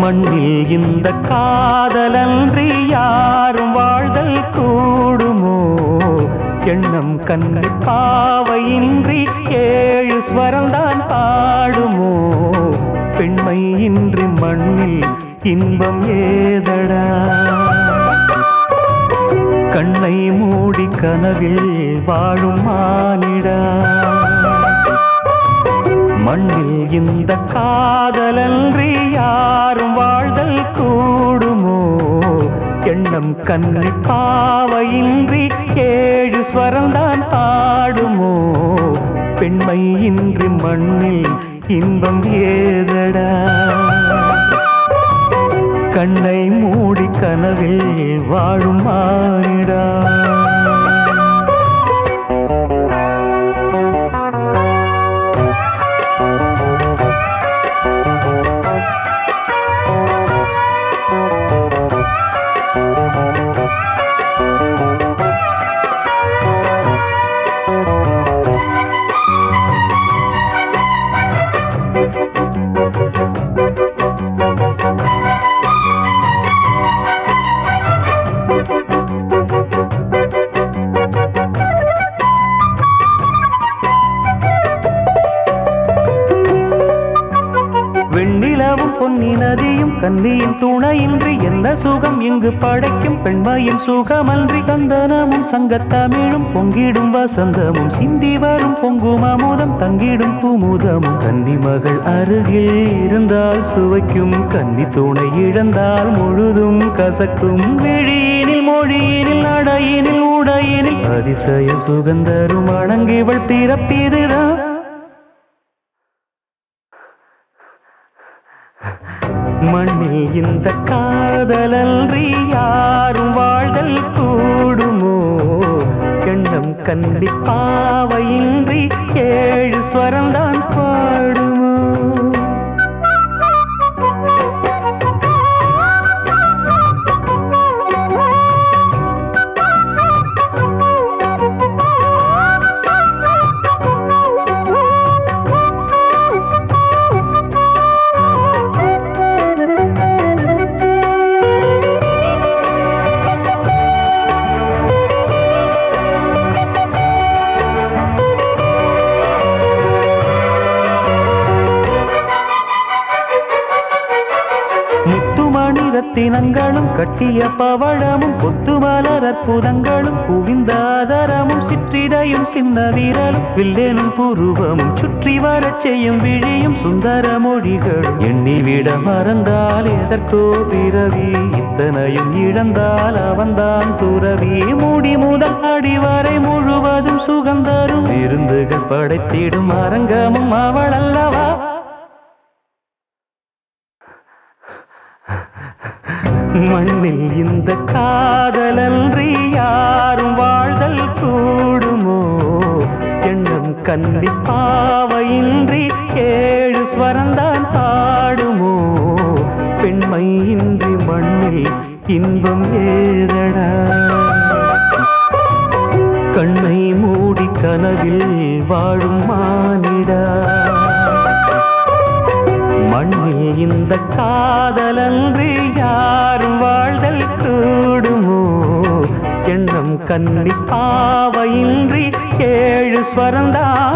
மண்ணில் இந்த காதலன்றி யாரும் வாழ்தல் கூடுமோ? எண்ணம் கண்ணு பாவையின்றி ஏழு ஸ்வரம்தான் ஆடுமோ? பெண்மை இன்றி மண்ணில் இன்பம் ஏத? கனவில் வாழும் மானிடா. மண்ணில் இந்த காதலன்றி யாரும் வாழ்தல் கூடுமோ? எண்ணம் கண்ணி பாவையின்றி ஏழு ஸ்வரம்தான் பாடுமோ? பெண்மை இன்றி மண்ணில் இன்பம் ஏதடா. கண்ணை மூடி கனவில் வாழும் மானிடா. பொன்னி நதியும் கன்னியின் துணையின்றி என்ன சுகம்? இங்கு படைக்கும் பெண்மையின் சுகமன்றி சந்தனமும் சங்கத்தமிழும் பொங்கிடும் வசந்தமும் சிந்தி வரும் பொங்கும் அமுதம் தங்கிடும் குமுதமும். கன்னி மகள் அருகில் இருந்தால் சுவைக்கும் கன்னி துணை இழந்தால் முழுதும் கசக்கும். விழியினில் மொழியினில் நடையினில் உடையினில் அதிசய சுகந்தரும் அணங்கிவள் பிறப்பிதுதான். மண்ணில் இந்த காதலன்றி யாரும் வாழ்தல் கூடுமோ? எண்ணம் கண்டி கட்டிய பவழமும் கொத்துமலர் அற்புதங்களும் குவிந்த ஆதாரமும் சிற்றிடையும் சின்ன வீரலும் வில்லேனும் புருவமும் சுற்றி வரச் செய்யும் விழியும் சுந்தர மொழிகளும். எண்ணிவிட மறந்தால் எதற்கோ பிறவி இத்தனையும் இழந்தால் அவன்தான் துறவி. மூடி முதல் அடிவரை முழுவதும் சுகந்தரும் விருந்துகள் படைத்திடும் அரங்கமும் அவள் அல்லவா மண்ணில் இந்த காதலன்றி யாரும் வாழ்தல் கூடுமோ? எண்ணம் கண்டி பாவையின்றி ஏழு ஸ்வரந்தான் பாடுமோ? பெண்மை இன்றி மண்ணில் இன்பம் ஏறடா கண்ணை மூடி கனவில் வாழும் மானிடா. மண்ணில் இந்த காதலன்றி யார் கன்னி பாவையின்றி ஏழு ஸ்வரந்தான்